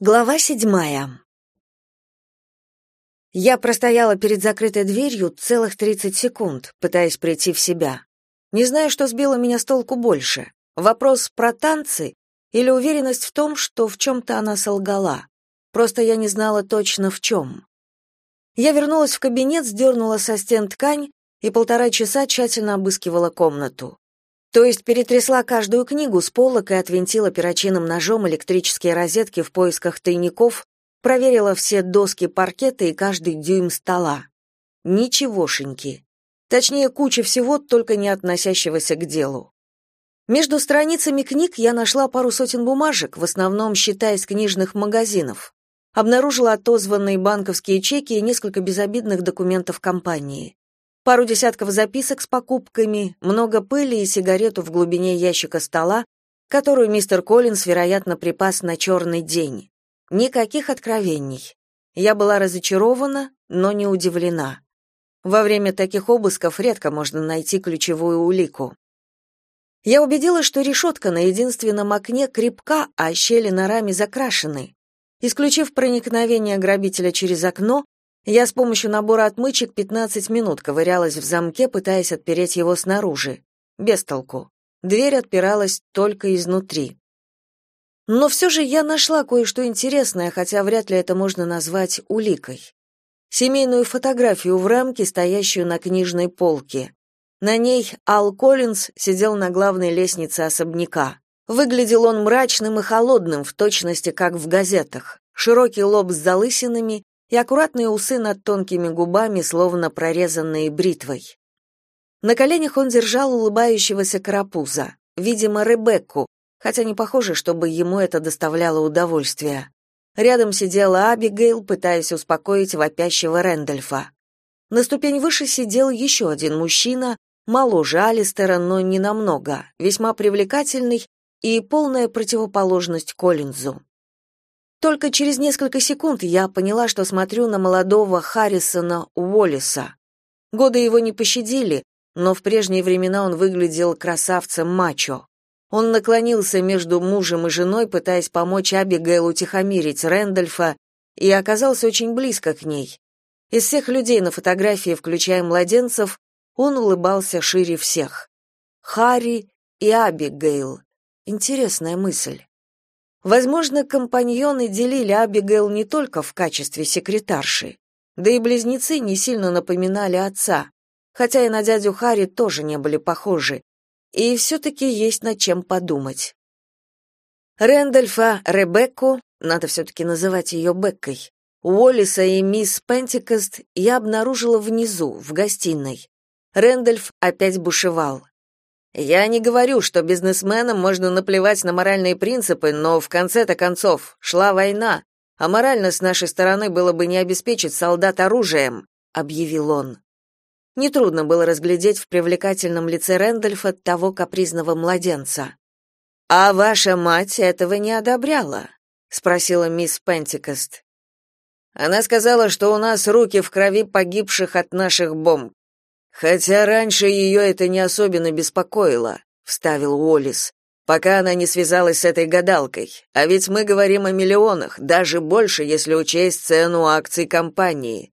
Глава седьмая. Я простояла перед закрытой дверью целых 30 секунд, пытаясь прийти в себя. Не знаю, что сбило меня с толку больше. Вопрос про танцы или уверенность в том, что в чем-то она солгала. Просто я не знала точно в чем. Я вернулась в кабинет, сдернула со стен ткань и полтора часа тщательно обыскивала комнату. То есть перетрясла каждую книгу с полок и отвинтила перочинным ножом электрические розетки в поисках тайников, проверила все доски паркета и каждый дюйм стола. Ничегошеньки. Точнее, куча всего, только не относящегося к делу. Между страницами книг я нашла пару сотен бумажек, в основном счета из книжных магазинов. Обнаружила отозванные банковские чеки и несколько безобидных документов компании пару десятков записок с покупками, много пыли и сигарету в глубине ящика стола, которую мистер Коллинс, вероятно, припас на черный день. Никаких откровений. Я была разочарована, но не удивлена. Во время таких обысков редко можно найти ключевую улику. Я убедилась, что решетка на единственном окне крепка, а щели на раме закрашены. Исключив проникновение грабителя через окно, я с помощью набора отмычек 15 минут ковырялась в замке, пытаясь отпереть его снаружи. Без толку. Дверь отпиралась только изнутри. Но все же я нашла кое-что интересное, хотя вряд ли это можно назвать уликой. Семейную фотографию в рамке, стоящую на книжной полке. На ней Ал Коллинз сидел на главной лестнице особняка. Выглядел он мрачным и холодным, в точности как в газетах. Широкий лоб с залысинами, и аккуратные усы над тонкими губами, словно прорезанные бритвой. На коленях он держал улыбающегося карапуза, видимо, Ребекку, хотя не похоже, чтобы ему это доставляло удовольствие. Рядом сидела Абигейл, пытаясь успокоить вопящего Рэндольфа. На ступень выше сидел еще один мужчина, моложе Алистера, но не намного, весьма привлекательный и полная противоположность Коллинзу. Только через несколько секунд я поняла, что смотрю на молодого Харрисона Уоллиса. Годы его не пощадили, но в прежние времена он выглядел красавцем-мачо. Он наклонился между мужем и женой, пытаясь помочь Абигейл утихомирить Рэндольфа, и оказался очень близко к ней. Из всех людей на фотографии, включая младенцев, он улыбался шире всех. Харри и Абигейл. Интересная мысль. Возможно, компаньоны делили Абигейл не только в качестве секретарши, да и близнецы не сильно напоминали отца, хотя и на дядю Харри тоже не были похожи, и все-таки есть над чем подумать. Рэндольфа, Ребекку, надо все-таки называть ее Беккой, Уоллиса и мисс Пентикост я обнаружила внизу, в гостиной. Рэндольф опять бушевал. Я не говорю, что бизнесменам можно наплевать на моральные принципы, но в конце-то концов шла война, а морально с нашей стороны было бы не обеспечить солдат оружием, объявил он. Нетрудно было разглядеть в привлекательном лице Рэндольфа того капризного младенца. А ваша мать этого не одобряла, спросила мисс Пентикост. Она сказала, что у нас руки в крови погибших от наших бомб. Хотя раньше ее это не особенно беспокоило, вставил Уоллис. Пока она не связалась с этой гадалкой. А ведь мы говорим о миллионах, даже больше, если учесть цену акций компании.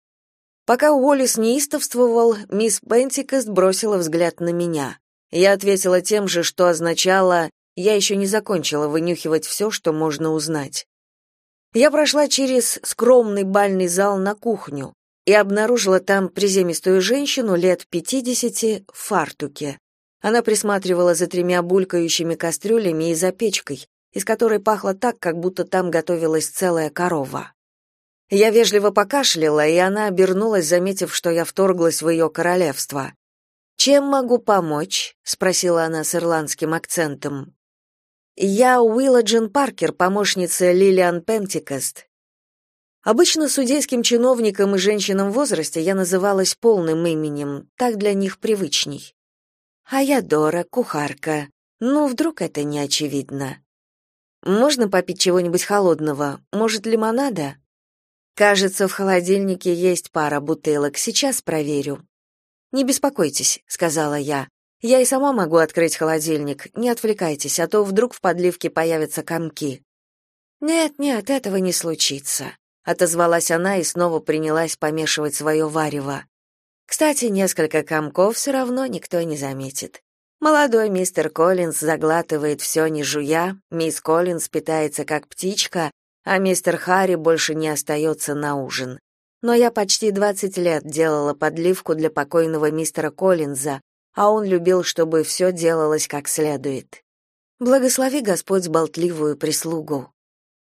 Пока Уоллис неистовствовал, мисс Бентикост бросила взгляд на меня. Я ответила тем же, что означало «я еще не закончила вынюхивать все, что можно узнать». Я прошла через скромный бальный зал на кухню и обнаружила там приземистую женщину лет пятидесяти в фартуке. Она присматривала за тремя булькающими кастрюлями и за печкой, из которой пахло так, как будто там готовилась целая корова. Я вежливо покашляла, и она обернулась, заметив, что я вторглась в ее королевство. «Чем могу помочь?» — спросила она с ирландским акцентом. «Я Уилла Джин Паркер, помощница Лилиан Пентикост. Обычно судейским чиновникам и женщинам в возрасте я называлась полным именем, так для них привычней. А я Дора, кухарка. Ну, вдруг это не очевидно. Можно попить чего-нибудь холодного? Может, лимонада? Кажется, в холодильнике есть пара бутылок. Сейчас проверю. Не беспокойтесь, сказала я. Я и сама могу открыть холодильник. Не отвлекайтесь, а то вдруг в подливке появятся комки. Нет, нет, этого не случится, отозвалась она и снова принялась помешивать свое варево. Кстати, несколько комков все равно никто не заметит. Молодой мистер Коллинз заглатывает все не жуя, мисс Коллинз питается как птичка, а мистер Харри больше не остается на ужин. Но я почти 20 лет делала подливку для покойного мистера Коллинза, а он любил, чтобы все делалось как следует. Благослови Господь болтливую прислугу.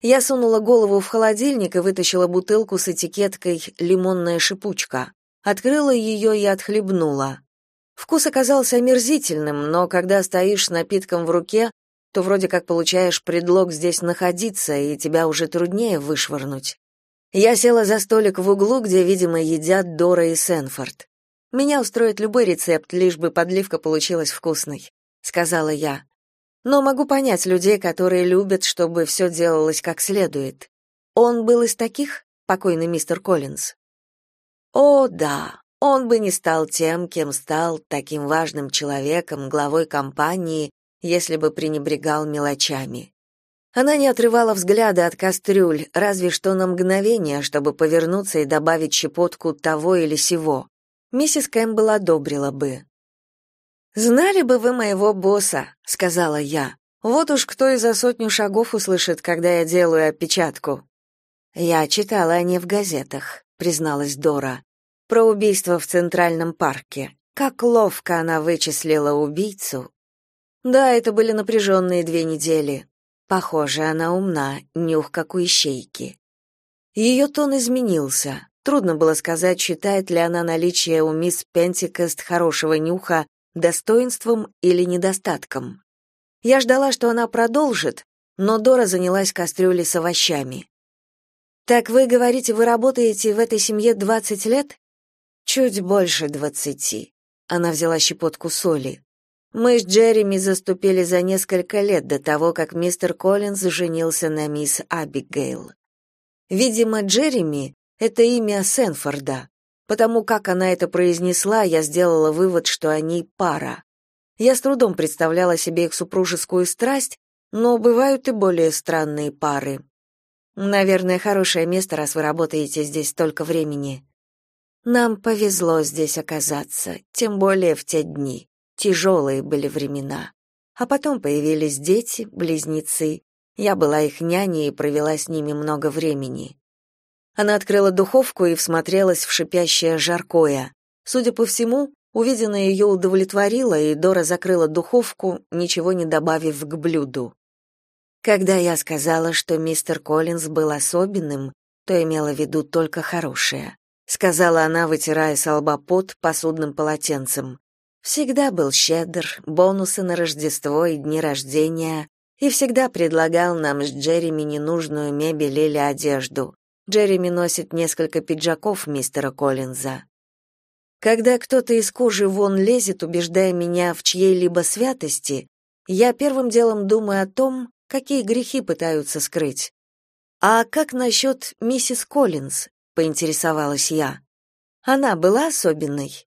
Я сунула голову в холодильник и вытащила бутылку с этикеткой «Лимонная шипучка». Открыла ее и отхлебнула. Вкус оказался омерзительным, но когда стоишь с напитком в руке, то вроде как получаешь предлог здесь находиться, и тебя уже труднее вышвырнуть. Я села за столик в углу, где, видимо, едят Дора и Сенфорд. Меня устроит любой рецепт, лишь бы подливка получилась вкусной, сказала я. Но могу понять людей, которые любят, чтобы все делалось как следует. Он был из таких, покойный мистер Коллинз. О, да. Он бы не стал тем, кем стал, таким важным человеком, главой компании, если бы пренебрегал мелочами. Она не отрывала взгляда от кастрюль, разве что на мгновение, чтобы повернуться и добавить щепотку того или сего. Миссис Кэмпбелл одобрила бы. «Знали бы вы моего босса», — сказала я. «Вот уж кто и за сотню шагов услышит, когда я делаю опечатку». «Я читала о ней в газетах», — призналась Дора про убийство в Центральном парке. Как ловко она вычислила убийцу. Да, это были напряженные две недели. Похоже, она умна, нюх как у ищейки. Ее тон изменился. Трудно было сказать, считает ли она наличие у мисс Пентикост хорошего нюха достоинством или недостатком. Я ждала, что она продолжит, но Дора занялась кастрюлей с овощами. «Так вы говорите, вы работаете в этой семье двадцать лет?» Чуть больше двадцати. Она взяла щепотку соли. Мы с Джереми заступили за несколько лет до того, как мистер Коллинз женился на мисс Абигейл. Видимо, Джереми — это имя Сенфорда. Потому как она это произнесла, я сделала вывод, что они пара. Я с трудом представляла себе их супружескую страсть, но бывают и более странные пары. Наверное, хорошее место, раз вы работаете здесь столько времени. Нам повезло здесь оказаться, тем более в те дни. Тяжелые были времена. А потом появились дети, близнецы. Я была их няней и провела с ними много времени. Она открыла духовку и всмотрелась в шипящее жаркое. Судя по всему, увиденное ее удовлетворило, и Дора закрыла духовку, ничего не добавив к блюду. Когда я сказала, что мистер Коллинз был особенным, то имела в виду только хорошее сказала она, вытирая с лба пот посудным полотенцем. Всегда был щедр, бонусы на Рождество и дни рождения, и всегда предлагал нам с Джереми ненужную мебель или одежду. Джереми носит несколько пиджаков мистера Коллинза. Когда кто-то из кожи вон лезет, убеждая меня в чьей-либо святости, я первым делом думаю о том, какие грехи пытаются скрыть. А как насчет миссис Коллинз? поинтересовалась я. Она была особенной.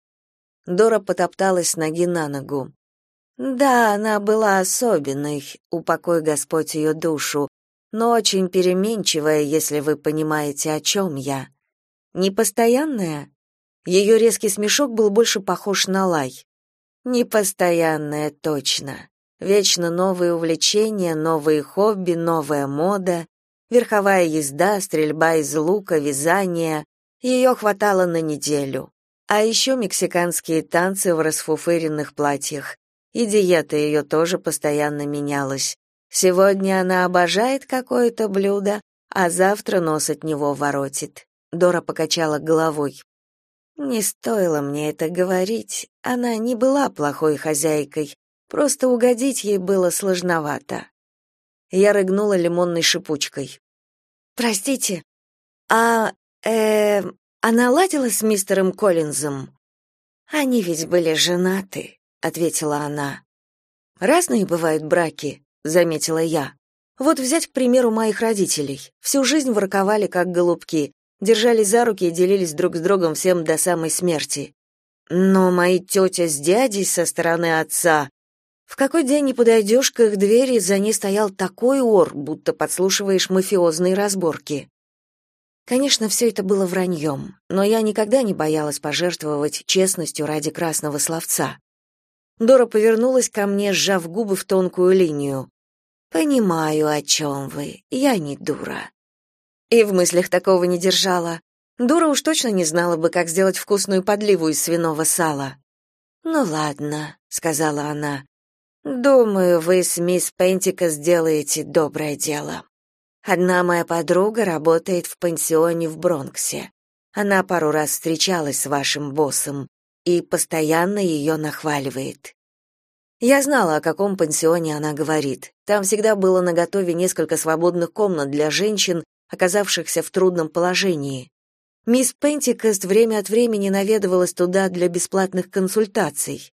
Дора потопталась ноги на ногу. Да, она была особенной, упокой Господь ее душу, но очень переменчивая, если вы понимаете, о чем я. Непостоянная? Ее резкий смешок был больше похож на лай. Непостоянная, точно. Вечно новые увлечения, новые хобби, новая мода верховая езда, стрельба из лука, вязание. Ее хватало на неделю. А еще мексиканские танцы в расфуфыренных платьях. И диета ее тоже постоянно менялась. Сегодня она обожает какое-то блюдо, а завтра нос от него воротит. Дора покачала головой. Не стоило мне это говорить. Она не была плохой хозяйкой, просто угодить ей было сложновато. Я рыгнула лимонной шипучкой. Простите, а э она ладила с мистером Коллинзом? Они ведь были женаты, ответила она. Разные бывают браки, заметила я. Вот взять, к примеру, моих родителей. Всю жизнь ворковали как голубки, держались за руки и делились друг с другом всем до самой смерти. Но мои тетя с дядей со стороны отца В какой день не подойдешь к их двери, за ней стоял такой ор, будто подслушиваешь мафиозные разборки. Конечно, все это было враньем, но я никогда не боялась пожертвовать честностью ради красного словца. Дора повернулась ко мне, сжав губы в тонкую линию. «Понимаю, о чем вы. Я не дура». И в мыслях такого не держала. Дура уж точно не знала бы, как сделать вкусную подливу из свиного сала. «Ну ладно», — сказала она. «Думаю, вы с мисс Пентика сделаете доброе дело». Одна моя подруга работает в пансионе в Бронксе. Она пару раз встречалась с вашим боссом и постоянно ее нахваливает. Я знала, о каком пансионе она говорит. Там всегда было наготове несколько свободных комнат для женщин, оказавшихся в трудном положении. Мисс Пентикост время от времени наведывалась туда для бесплатных консультаций.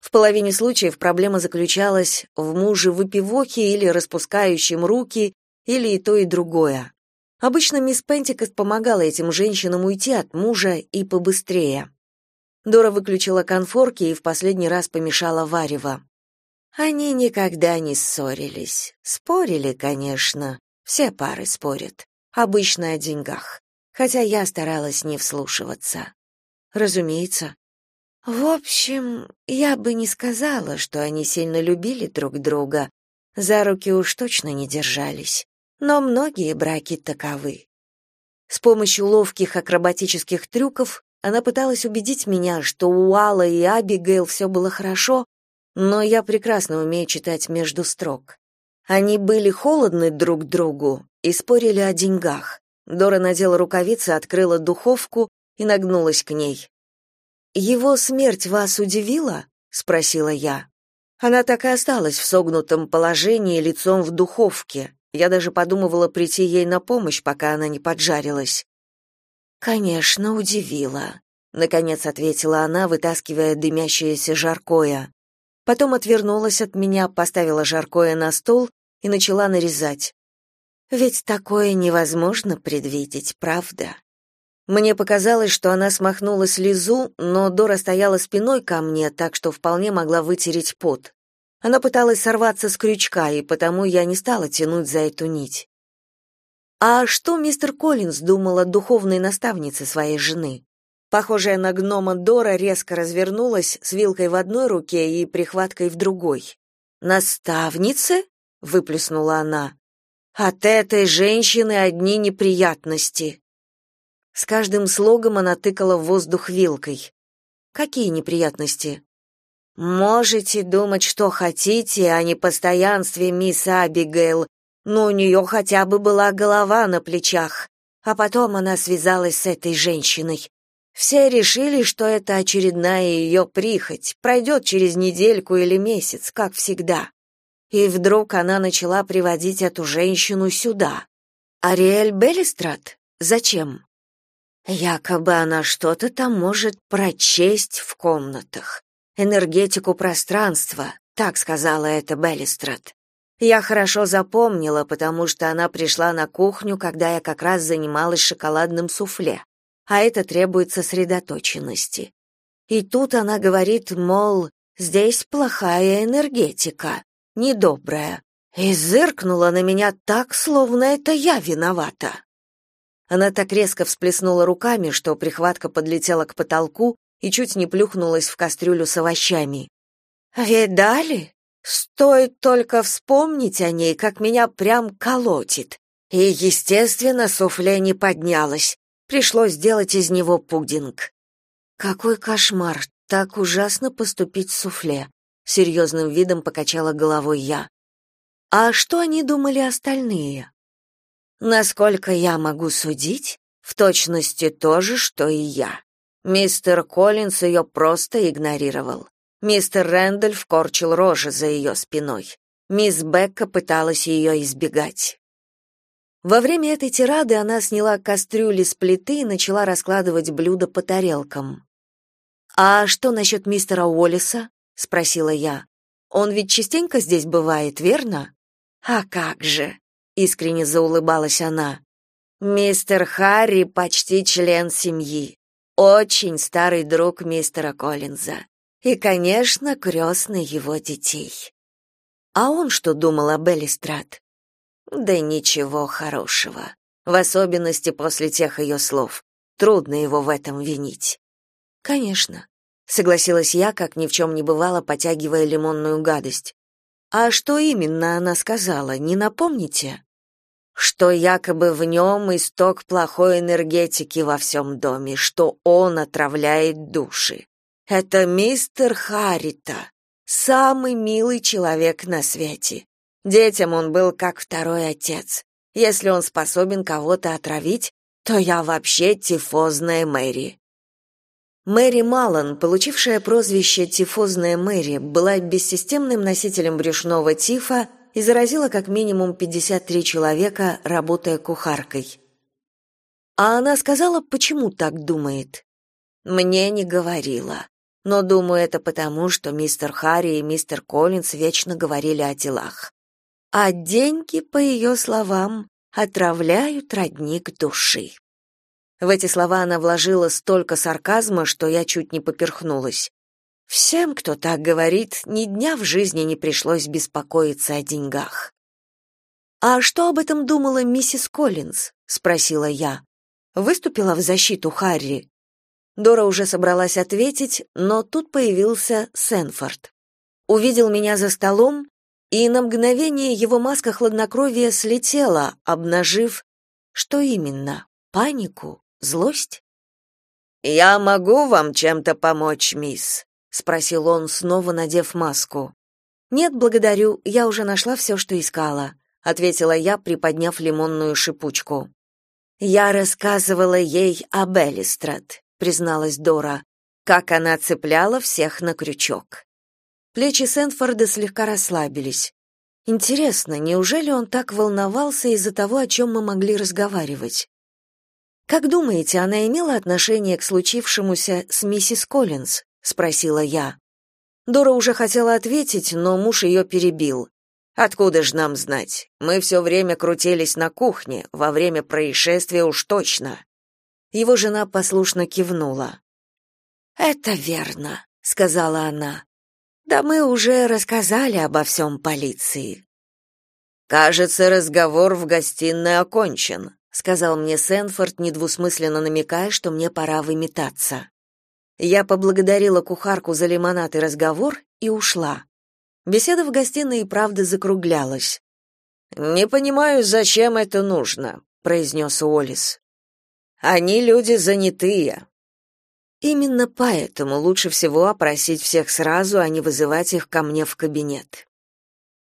В половине случаев проблема заключалась в муже выпивохе или распускающем руки или и то, и другое. Обычно мисс Пентикост помогала этим женщинам уйти от мужа и побыстрее. Дора выключила конфорки и в последний раз помешала варево. Они никогда не ссорились. Спорили, конечно. Все пары спорят. Обычно о деньгах. Хотя я старалась не вслушиваться. Разумеется. В общем, я бы не сказала, что они сильно любили друг друга. За руки уж точно не держались но многие браки таковы. С помощью ловких акробатических трюков она пыталась убедить меня, что у Алла и Абигейл все было хорошо, но я прекрасно умею читать между строк. Они были холодны друг другу и спорили о деньгах. Дора надела рукавицы, открыла духовку и нагнулась к ней. «Его смерть вас удивила?» — спросила я. Она так и осталась в согнутом положении лицом в духовке, я даже подумывала прийти ей на помощь, пока она не поджарилась. Конечно, удивила, наконец ответила она, вытаскивая дымящееся жаркое. Потом отвернулась от меня, поставила жаркое на стол и начала нарезать. Ведь такое невозможно предвидеть, правда? Мне показалось, что она смахнула слезу, но Дора стояла спиной ко мне, так что вполне могла вытереть пот. Она пыталась сорваться с крючка, и потому я не стала тянуть за эту нить. А что мистер Коллинз думал о духовной наставнице своей жены? Похожая на гнома Дора резко развернулась с вилкой в одной руке и прихваткой в другой. «Наставнице?» — выплюснула она. «От этой женщины одни неприятности». С каждым слогом она тыкала в воздух вилкой. «Какие неприятности?» Можете думать, что хотите о непостоянстве мисс Абигейл, но у нее хотя бы была голова на плечах, а потом она связалась с этой женщиной. Все решили, что это очередная ее прихоть, пройдет через недельку или месяц, как всегда. И вдруг она начала приводить эту женщину сюда. Ариэль Беллистрат? Зачем? Якобы она что-то там может прочесть в комнатах энергетику пространства, так сказала это Беллистрат. Я хорошо запомнила, потому что она пришла на кухню, когда я как раз занималась шоколадным суфле, а это требует сосредоточенности. И тут она говорит, мол, здесь плохая энергетика, недобрая, и зыркнула на меня так, словно это я виновата. Она так резко всплеснула руками, что прихватка подлетела к потолку, и чуть не плюхнулась в кастрюлю с овощами. «Видали? Стоит только вспомнить о ней, как меня прям колотит. И, естественно, суфле не поднялось. Пришлось сделать из него пудинг». «Какой кошмар! Так ужасно поступить с суфле!» Серьезным видом покачала головой я. «А что они думали остальные?» «Насколько я могу судить, в точности то же, что и я. Мистер Коллинс ее просто игнорировал. Мистер Рэндольф корчил рожи за ее спиной. Мисс Бекка пыталась ее избегать. Во время этой тирады она сняла кастрюли с плиты и начала раскладывать блюда по тарелкам. «А что насчет мистера Уоллиса?» — спросила я. «Он ведь частенько здесь бывает, верно?» «А как же!» — искренне заулыбалась она. «Мистер Харри почти член семьи очень старый друг мистера Коллинза. И, конечно, крестный его детей. А он что думал об Элистрат? Да ничего хорошего, в особенности после тех ее слов. Трудно его в этом винить. Конечно, согласилась я, как ни в чем не бывало, потягивая лимонную гадость. А что именно она сказала, не напомните? Что якобы в нем исток плохой энергетики во всем доме, что он отравляет души. Это мистер Харита, самый милый человек на свете. Детям он был как второй отец. Если он способен кого-то отравить, то я вообще тифозная Мэри. Мэри Маллан, получившая прозвище «тифозная Мэри», была бессистемным носителем брюшного тифа и заразила как минимум 53 человека, работая кухаркой. А она сказала, почему так думает. Мне не говорила. Но думаю, это потому, что мистер Харри и мистер Коллинз вечно говорили о делах. А деньги, по ее словам, отравляют родник души. В эти слова она вложила столько сарказма, что я чуть не поперхнулась. Всем, кто так говорит, ни дня в жизни не пришлось беспокоиться о деньгах. А что об этом думала миссис Коллинз? спросила я. Выступила в защиту Харри. Дора уже собралась ответить, но тут появился Сенфорд. Увидел меня за столом и на мгновение его маска хладнокровия слетела, обнажив что именно? Панику, злость? Я могу вам чем-то помочь, мисс, спросил он, снова надев маску. Нет, благодарю, я уже нашла все, что искала, ответила я, приподняв лимонную шипучку. Я рассказывала ей об Элистрат, призналась Дора, как она цепляла всех на крючок. Плечи Сенфорда слегка расслабились. Интересно, неужели он так волновался из-за того, о чем мы могли разговаривать? Как думаете, она имела отношение к случившемуся с миссис Коллинз? спросила я. Дора уже хотела ответить, но муж ее перебил. Откуда ж нам знать? Мы все время крутились на кухне, во время происшествия уж точно. Его жена послушно кивнула. Это верно, сказала она. Да мы уже рассказали обо всем полиции. Кажется, разговор в гостиной окончен, сказал мне Сенфорд, недвусмысленно намекая, что мне пора выметаться. Я поблагодарила кухарку за лимонад и разговор и ушла. Беседа в гостиной и правда закруглялась. Не понимаю, зачем это нужно, произнес Уоллес. Они люди занятые, Именно поэтому лучше всего опросить всех сразу, а не вызывать их ко мне в кабинет.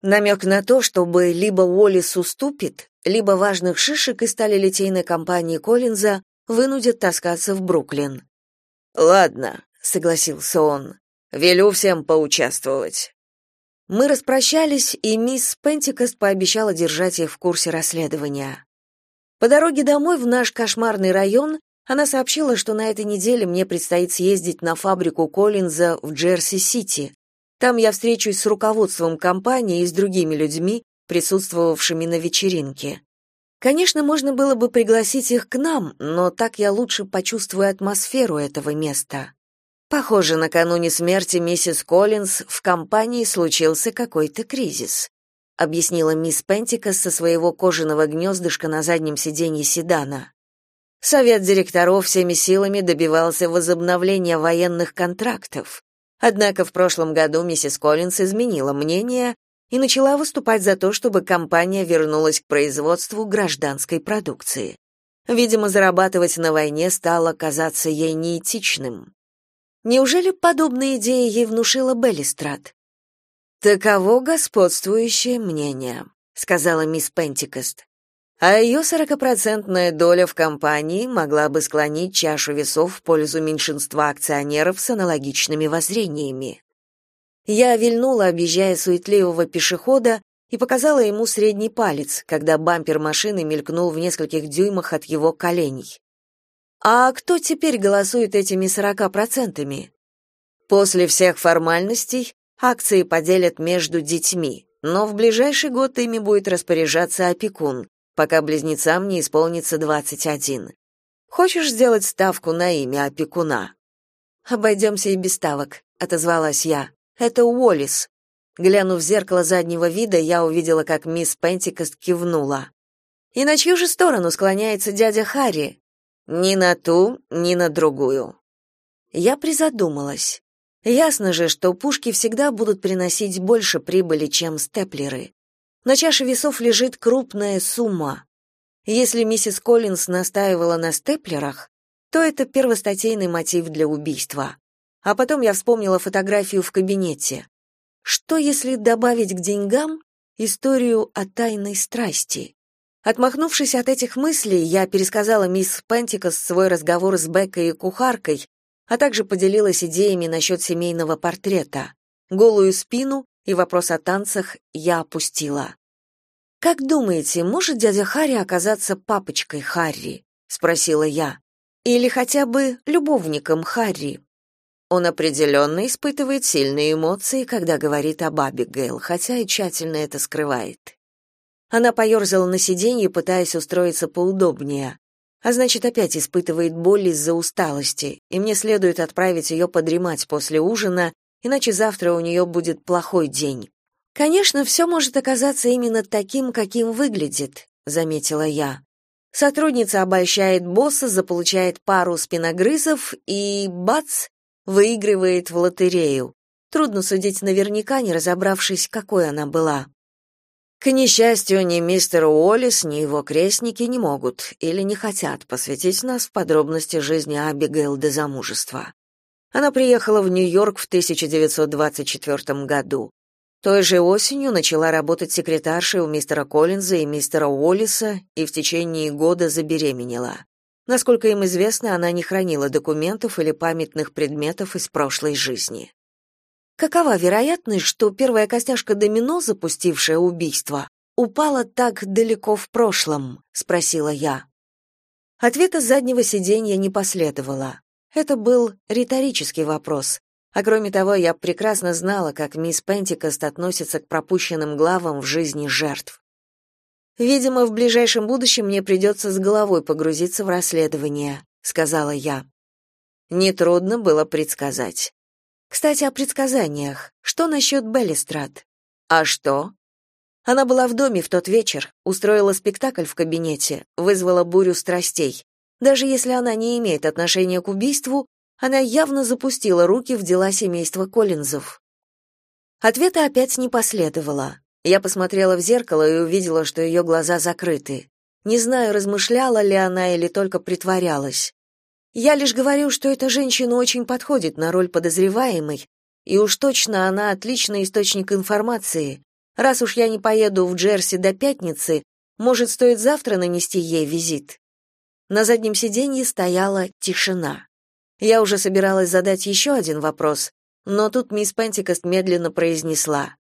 Намек на то, чтобы либо Уоллес уступит, либо важных шишек из сталелитейной компании Коллинза вынудят таскаться в Бруклин. «Ладно», — согласился он, — «велю всем поучаствовать». Мы распрощались, и мисс Пентикост пообещала держать их в курсе расследования. По дороге домой в наш кошмарный район она сообщила, что на этой неделе мне предстоит съездить на фабрику Коллинза в Джерси-Сити. Там я встречусь с руководством компании и с другими людьми, присутствовавшими на вечеринке. Конечно, можно было бы пригласить их к нам, но так я лучше почувствую атмосферу этого места. Похоже, накануне смерти миссис Коллинз в компании случился какой-то кризис, объяснила мисс Пентикас со своего кожаного гнездышка на заднем сиденье седана. Совет директоров всеми силами добивался возобновления военных контрактов. Однако в прошлом году миссис Коллинс изменила мнение и начала выступать за то, чтобы компания вернулась к производству гражданской продукции. Видимо, зарабатывать на войне стало казаться ей неэтичным. Неужели подобная идея ей внушила Беллистрат? Таково господствующее мнение, сказала мисс Пентикост а ее сорокопроцентная доля в компании могла бы склонить чашу весов в пользу меньшинства акционеров с аналогичными воззрениями. Я вильнула, объезжая суетливого пешехода, и показала ему средний палец, когда бампер машины мелькнул в нескольких дюймах от его коленей. А кто теперь голосует этими сорока процентами? После всех формальностей акции поделят между детьми, но в ближайший год ими будет распоряжаться опекун, пока близнецам не исполнится 21. Хочешь сделать ставку на имя опекуна? Обойдемся и без ставок, отозвалась я. Это Уоллис. Глянув в зеркало заднего вида, я увидела, как мисс Пентикост кивнула. И на чью же сторону склоняется дядя Харри? Ни на ту, ни на другую. Я призадумалась. Ясно же, что пушки всегда будут приносить больше прибыли, чем степлеры. На чаше весов лежит крупная сумма. Если миссис Коллинз настаивала на степлерах, то это первостатейный мотив для убийства. А потом я вспомнила фотографию в кабинете. Что если добавить к деньгам историю о тайной страсти? Отмахнувшись от этих мыслей, я пересказала мисс Пентикос свой разговор с Беккой и кухаркой, а также поделилась идеями насчет семейного портрета. Голую спину и вопрос о танцах я опустила. «Как думаете, может дядя Харри оказаться папочкой Харри?» — спросила я. «Или хотя бы любовником Харри?» Он определенно испытывает сильные эмоции, когда говорит об Абигейл, хотя и тщательно это скрывает. Она поерзала на сиденье, пытаясь устроиться поудобнее. А значит, опять испытывает боль из-за усталости, и мне следует отправить ее подремать после ужина, иначе завтра у нее будет плохой день. Конечно, все может оказаться именно таким, каким выглядит, заметила я. Сотрудница обольщает босса, заполучает пару спиногрызов и бац, выигрывает в лотерею. Трудно судить наверняка, не разобравшись, какой она была. К несчастью, ни мистер Уоллес, ни его крестники не могут или не хотят посвятить нас в подробности жизни Абигейл до замужества. Она приехала в Нью-Йорк в 1924 году. Той же осенью начала работать секретаршей у мистера Коллинза и мистера Уоллиса и в течение года забеременела. Насколько им известно, она не хранила документов или памятных предметов из прошлой жизни. Какова вероятность, что первая костяшка домино, запустившая убийство, упала так далеко в прошлом, спросила я. Ответа с заднего сиденья не последовало. Это был риторический вопрос, а кроме того, я прекрасно знала, как мисс Пентикост относится к пропущенным главам в жизни жертв. Видимо, в ближайшем будущем мне придется с головой погрузиться в расследование, сказала я. Нетрудно было предсказать. Кстати, о предсказаниях. Что насчет Беллистрат? А что? Она была в доме в тот вечер, устроила спектакль в кабинете, вызвала бурю страстей. Даже если она не имеет отношения к убийству, она явно запустила руки в дела семейства Коллинзов. Ответа опять не последовало. Я посмотрела в зеркало и увидела, что ее глаза закрыты. Не знаю, размышляла ли она или только притворялась. Я лишь говорю, что эта женщина очень подходит на роль подозреваемой, и уж точно она отличный источник информации. Раз уж я не поеду в Джерси до пятницы, может, стоит завтра нанести ей визит. На заднем сиденье стояла тишина. Я уже собиралась задать еще один вопрос, но тут мисс Пентикост медленно произнесла: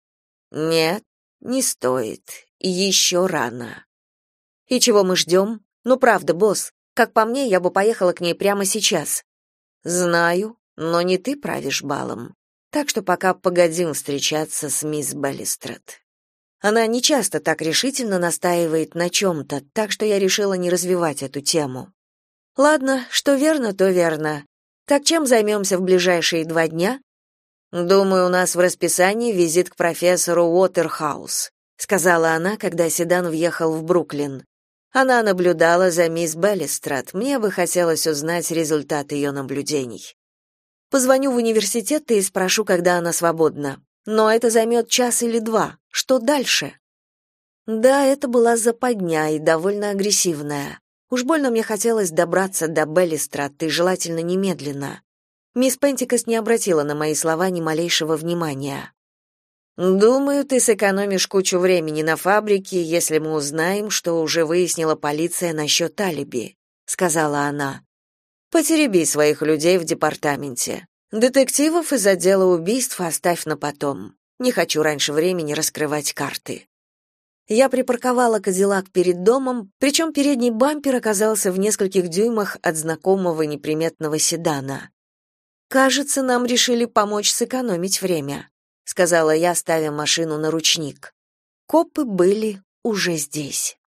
"Нет, не стоит. Еще рано". "И чего мы ждем? Ну правда, босс, как по мне, я бы поехала к ней прямо сейчас". "Знаю, но не ты правишь балом. Так что пока погодим встречаться с мисс Беллистрет". Она не часто так решительно настаивает на чем-то, так что я решила не развивать эту тему. Ладно, что верно, то верно. Так чем займемся в ближайшие два дня? Думаю, у нас в расписании визит к профессору Уотерхаус, сказала она, когда седан въехал в Бруклин. Она наблюдала за мисс Беллистрат. Мне бы хотелось узнать результат ее наблюдений. Позвоню в университет и спрошу, когда она свободна. Но это займет час или два. Что дальше? Да, это была западня и довольно агрессивная. Уж больно мне хотелось добраться до Беллистрат и желательно немедленно. Мисс Пентикос не обратила на мои слова ни малейшего внимания. «Думаю, ты сэкономишь кучу времени на фабрике, если мы узнаем, что уже выяснила полиция насчет алиби», — сказала она. «Потереби своих людей в департаменте. Детективов из отдела убийств оставь на потом. Не хочу раньше времени раскрывать карты». Я припарковала Кадиллак перед домом, причем передний бампер оказался в нескольких дюймах от знакомого неприметного седана. «Кажется, нам решили помочь сэкономить время», — сказала я, ставя машину на ручник. Копы были уже здесь.